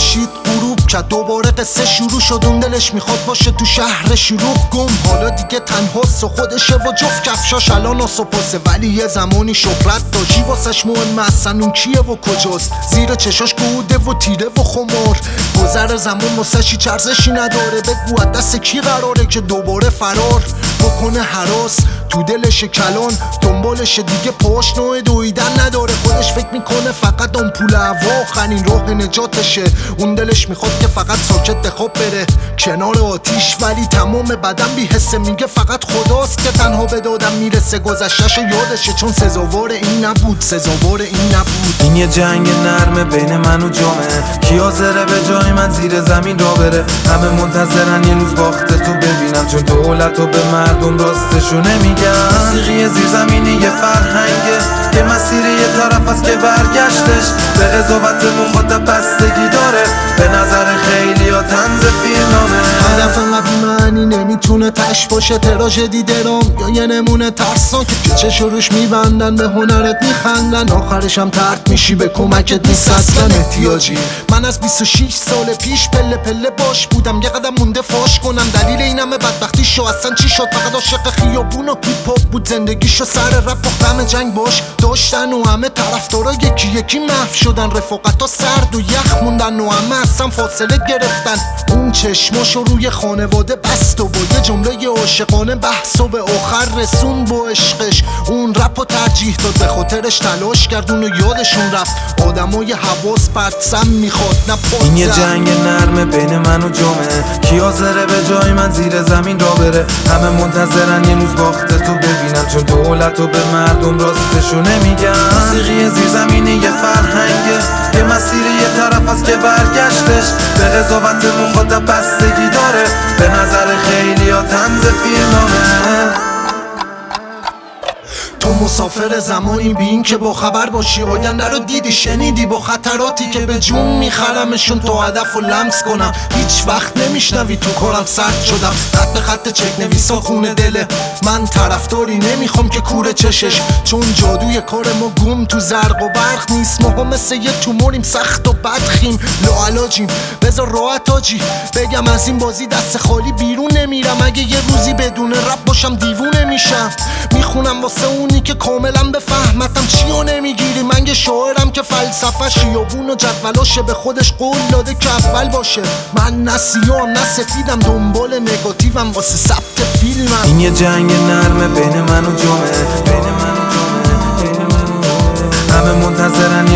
زد دوباره قصه شروع شد. اون دلش می‌خواد باشه تو شهر شروع گم. حالا دیگه تنهاست و خودشه و جفت کفشاش الان پسه ولی یه زمانی شهرت داشتی واسش مهم اصلا اون کیه و کجاست؟ زیر چشاش گوده و تیره و خمار. گذر زمان واسه چرزشی نداره؟ بگو دست کی قراره که دوباره فرار بکنه حراس؟ تو دلش کلان دنبالش دیگه پاش نوع دویدن نداره. خودش فکر می‌کنه فقط اون پول آخرین راه نجاتشه. اون دلش می‌خواد که فقط ساکت بخواب بره. کنار آتیش ولی تمام بدن بی حسه میگه فقط خداست که تنها به دادم می‌رسه. گذشتش یادشه چون سزاوار این نبود. سزاوار این نبود. این یه جنگ نرمه بین من و جامعه. کی حاضره به جای من زیر زمین را بره؟ همه منتظرن یه روز باخته تو ببینم. چون دولت و به مردم راستشو نمیگم موسیقی زیر زمینی یه فرهنگه. مسیر یه طرف است که برگشتش. به قضاوت مخاطب بستگی داره. معنی نمی‌تونه تش باشه تراژدی درام یا یه نمونه ترسان که چه روش میبندن به هنرت میخندن. آخرش هم ترک میشی به کمکت نیست اصلا احتیاجی. من از 26 سال پیش پله پله باش بودم. یه قدم مونده فاش کنم. دلیل اینم بدبختی شو. اصلا چی شد؟ فقط عاشق خیابون و هاپ بود. زندگیشو سر رپ و جنگ باش. داشتن و همه طرفدارا یکی یکی محو شدن. رفاقتا سرد و یخ موندن و همه اصلا فاصله گرفتن. اون چشماشو روی خانواده بست و با جمله عاشقانه بحث و به آخر رسون با عشقش. اون رپ و ترجیح داد به خاطرش تلاش کرد اونو یادشون رفت. آدمای حواس سم می‌خواد نه این یه جنگ نرمه بین من و جامعه کی حاضره به جای من زیر زمین را بره؟ همه منتظرن یه روز باخته تو ببینم چون دولت و به مردم راستشو نمیگم موسیقی زیر زمینی یه فرهنگه. یه مسیر یه طرف است که برگشتش. به قضاوت مخاطب بستگی تو مسافر زمانی بین که با خبر باشی آینده رو دیدی شنیدی با خطراتی که به جون میخرمشون. تو هدف و لمس کنم هیچ وقت نمیشنوی تو کارم سرد شدم. خط به خط چک نویسا خونه دله من طرفداری نمی‌خوام که کوره چشش. چون جادوی کار ما گم تو زرق و برق نیست. ما مثل یه توموریم سخت و بدخیم. لاعلاجیم بذار راحت آجی. بگم از این بازی دست خالی بیرون نمیرم. اگه یه روزی بدون رب باشم دیوونه میشم. می‌خونم واسه اونی که کاملا بفهمتم چیو نمی‌گیری؟ من یه شاعرم که فلسفه شیابون و جدولاشه به خودش قول داده که اول باشه. من نه سیام نه سفیدم. دنبال نگاتیوم واسه ثبت فیلمم. این یه جنگ نرمه بین من و جامعه بین من و جامعه همه منتظرن